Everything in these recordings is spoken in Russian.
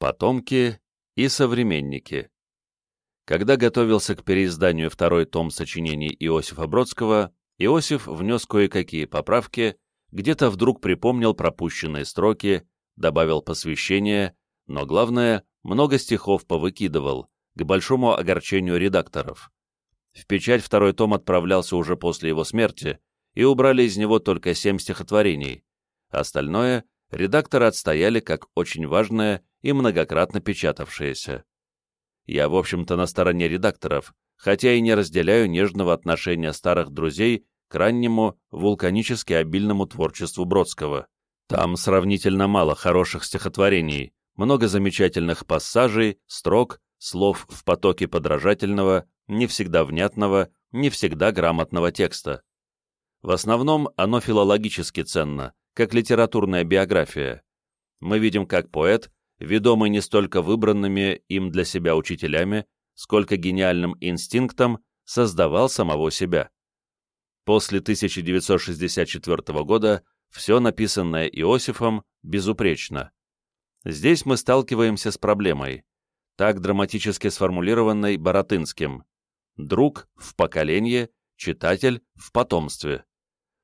Потомки и современники. Когда готовился к переизданию второй том сочинений Иосифа Бродского, Иосиф внес кое-какие поправки, где-то вдруг припомнил пропущенные строки, добавил посвящение, но главное, много стихов повыкидывал, к большому огорчению редакторов. В печать второй том отправлялся уже после его смерти, и убрали из него только семь стихотворений. Остальное редакторы отстояли как очень важное и многократно печатавшееся. Я, в общем-то, на стороне редакторов, хотя и не разделяю нежного отношения старых друзей к раннему, вулканически обильному творчеству Бродского. Там сравнительно мало хороших стихотворений, много замечательных пассажей, строк, слов в потоке подражательного, не всегда внятного, не всегда грамотного текста. В основном оно филологически ценно, как литературная биография. Мы видим, как поэт, ведомый не столько выбранными им для себя учителями, сколько гениальным инстинктом, создавал самого себя. После 1964 года все написанное Иосифом безупречно. Здесь мы сталкиваемся с проблемой, так драматически сформулированной Боротынским. Друг в поколении, читатель в потомстве.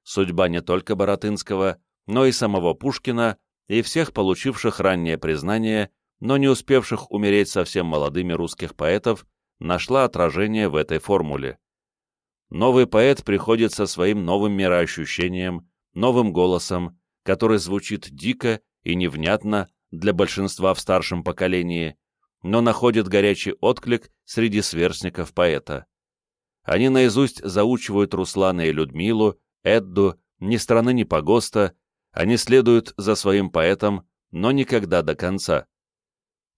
Судьба не только Боротынского, но и самого Пушкина и всех получивших раннее признание, но не успевших умереть совсем молодыми русских поэтов, нашла отражение в этой формуле. Новый поэт приходит со своим новым мироощущением, новым голосом, который звучит дико и невнятно для большинства в старшем поколении, но находит горячий отклик среди сверстников поэта. Они наизусть заучивают Руслана и Людмилу, Эдду, ни страны, ни погоста, они следуют за своим поэтом, но никогда до конца.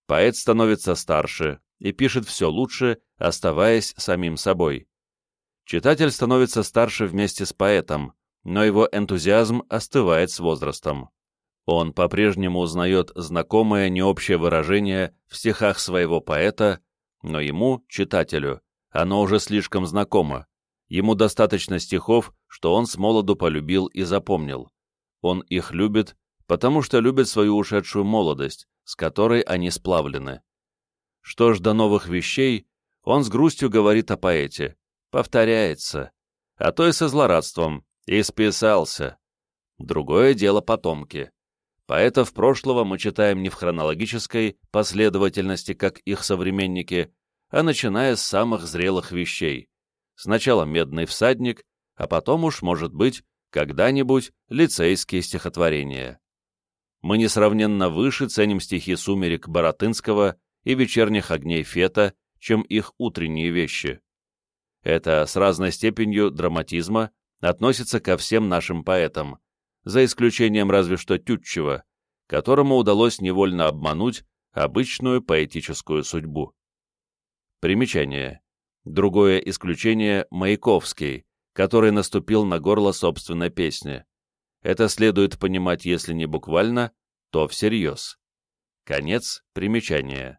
Поэт становится старше и пишет все лучше, оставаясь самим собой. Читатель становится старше вместе с поэтом, но его энтузиазм остывает с возрастом. Он по-прежнему узнает знакомое необщее выражение в стихах своего поэта, но ему, читателю, оно уже слишком знакомо. Ему достаточно стихов, что он с молоду полюбил и запомнил. Он их любит, потому что любит свою ушедшую молодость, с которой они сплавлены. Что ж до новых вещей, он с грустью говорит о поэте. Повторяется. А то и со злорадством. И списался. Другое дело потомки. Поэтов прошлого мы читаем не в хронологической последовательности, как их современники, а начиная с самых зрелых вещей. Сначала «Медный всадник», а потом уж, может быть, когда-нибудь лицейские стихотворения. Мы несравненно выше ценим стихи «Сумерек» Боротынского и «Вечерних огней Фета», чем их утренние вещи. Это с разной степенью драматизма относится ко всем нашим поэтам, за исключением разве что Тютчева, которому удалось невольно обмануть обычную поэтическую судьбу. Примечание. Другое исключение — Маяковский, который наступил на горло собственной песни. Это следует понимать, если не буквально, то всерьез. Конец примечания.